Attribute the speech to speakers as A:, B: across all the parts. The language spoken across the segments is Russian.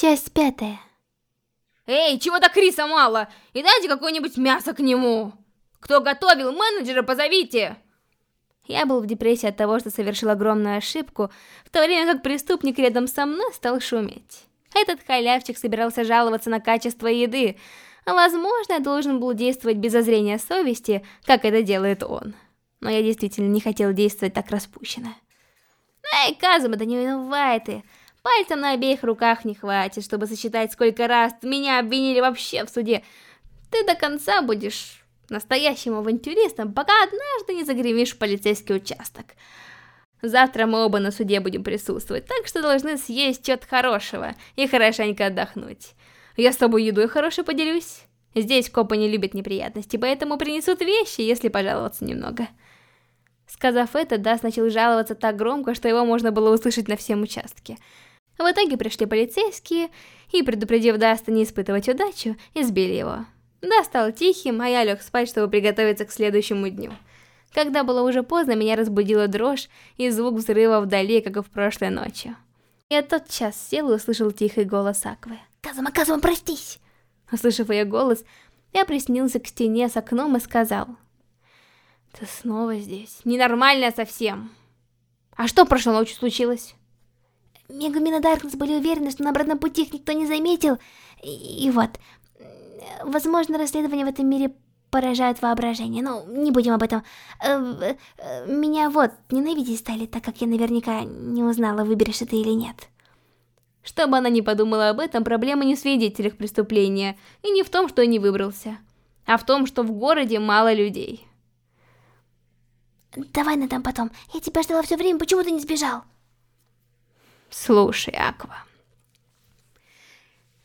A: Часть пятая.
B: Эй, чего-то Криса мало! И дайте какое-нибудь мясо к нему! Кто готовил, менеджера позовите!
A: Я был в депрессии от того, что совершил огромную ошибку, в то время как преступник рядом со мной стал шуметь. Этот халявчик собирался жаловаться на качество еды, возможно, я должен был действовать без озрения совести, как это делает он. Но я действительно не хотел действовать так распущенно. Эй, Казума, да не виновай ты! Пальцем на обеих руках не хватит, чтобы сосчитать, сколько раз меня обвинили вообще в суде. Ты до конца будешь настоящим авантюристом, пока однажды не загремишь в полицейский участок. Завтра мы оба на суде будем присутствовать, так что должны съесть что-то хорошего и хорошенько отдохнуть. Я с тобой едой хорошей поделюсь. Здесь копы не любят неприятности, поэтому принесут вещи, если пожаловаться немного. Сказав это, Даст начал жаловаться так громко, что его можно было услышать на всем участке. В итоге пришли полицейские и, предупредив Даста не испытывать удачу, избили его. Даст стал тихим, а я лег спать, чтобы приготовиться к следующему дню. Когда было уже поздно, меня разбудила дрожь и звук взрыва вдали, как и в прошлой ночью. Я тотчас сел и услышал тихий голос Аквы. «Казума, Казума, проснись!» Услышав ее голос, я приснился к стене с окном и сказал. «Ты снова здесь? Ненормально совсем!» «А что прошлой ночью случилось?» Мегумина Даркнесс были уверены, что на обратном пути их никто не заметил. И, и вот, возможно, расследование в этом мире поражает воображение. Ну, не будем об этом. Э, э, меня вот ненавидеть стали, так как я наверняка не узнала, выберешь ты или нет. Что бы она ни подумала об этом, проблема не в свидетелях преступления, и не в том, что не выбрался, а в том, что в городе мало людей. Давай на там потом. Я тебя ждала все время, почему ты не сбежал? Слушай, Аква.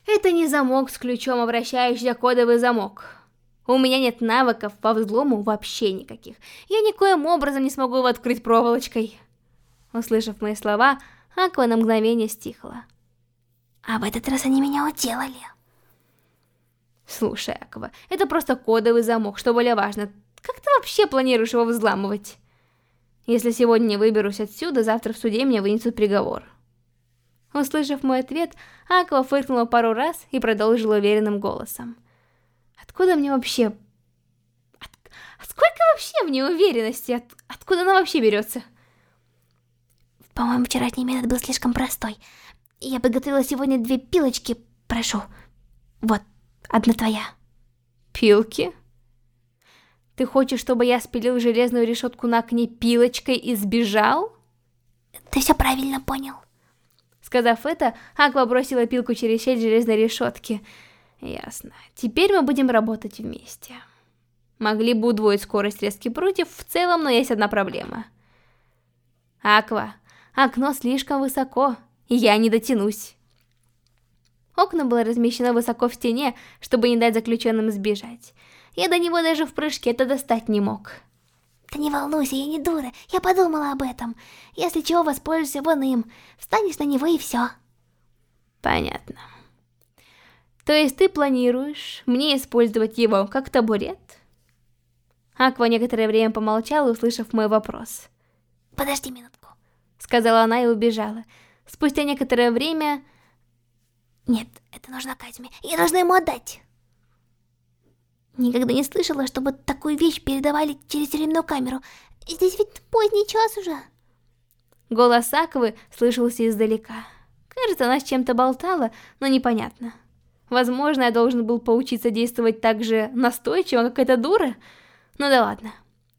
A: Это не замок с ключом, обращающийся кодовый замок. У меня нет навыков по взлому вообще никаких. Я никоим образом не смогу его открыть проволочкой. Услышав мои слова, Аква на мгновение стихла. А в этот раз они меня уделали. Слушай, Аква, это просто кодовый замок, что более важно. Как ты вообще планируешь его взламывать? Если сегодня не выберусь отсюда, завтра в суде мне вынесут приговор. Услышав мой ответ, Аква фыркнула пару раз и продолжила уверенным голосом. Откуда мне вообще... От... Сколько вообще в ней уверенности? От... Откуда она вообще берется? По-моему, вчерашний метод был слишком простой. Я подготовила сегодня две пилочки, прошу. Вот, одна твоя. Пилки? Ты хочешь, чтобы я спилил железную решетку на окне пилочкой и сбежал? Ты все правильно понял. Сказав это, Аква бросила пилку через щель железной решетки. Ясно. Теперь мы будем работать вместе. Могли бы удвоить скорость резки прутьев в целом, но есть одна проблема. Аква, окно слишком высоко, и я не дотянусь. Окно было размещено высоко в стене, чтобы не дать заключенным сбежать. Я до него даже в прыжке это достать не мог. Да не волнуйся, я не дура, я подумала об этом. Если чего, воспользуйся вон им. Встанешь на него и все. Понятно. То есть ты планируешь мне использовать его как табурет? Аква некоторое время помолчала, услышав мой вопрос. Подожди минутку, сказала она и убежала. Спустя некоторое время... Нет, это нужно Казме. Я должна ему отдать. Никогда не слышала, чтобы такую вещь передавали через тюремную камеру. Здесь ведь поздний час уже. Голос Аквы слышался издалека. Кажется, она с чем-то болтала, но непонятно. Возможно, я должен был поучиться действовать так же настойчиво, как эта дура? Ну да ладно.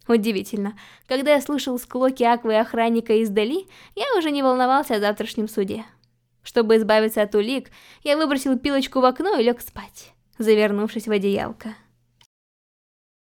A: Удивительно. Когда я слушал склоки Аквы и охранника издали, я уже не волновался о завтрашнем суде. Чтобы избавиться от улик, я выбросил пилочку в окно и лег спать, завернувшись в одеялко.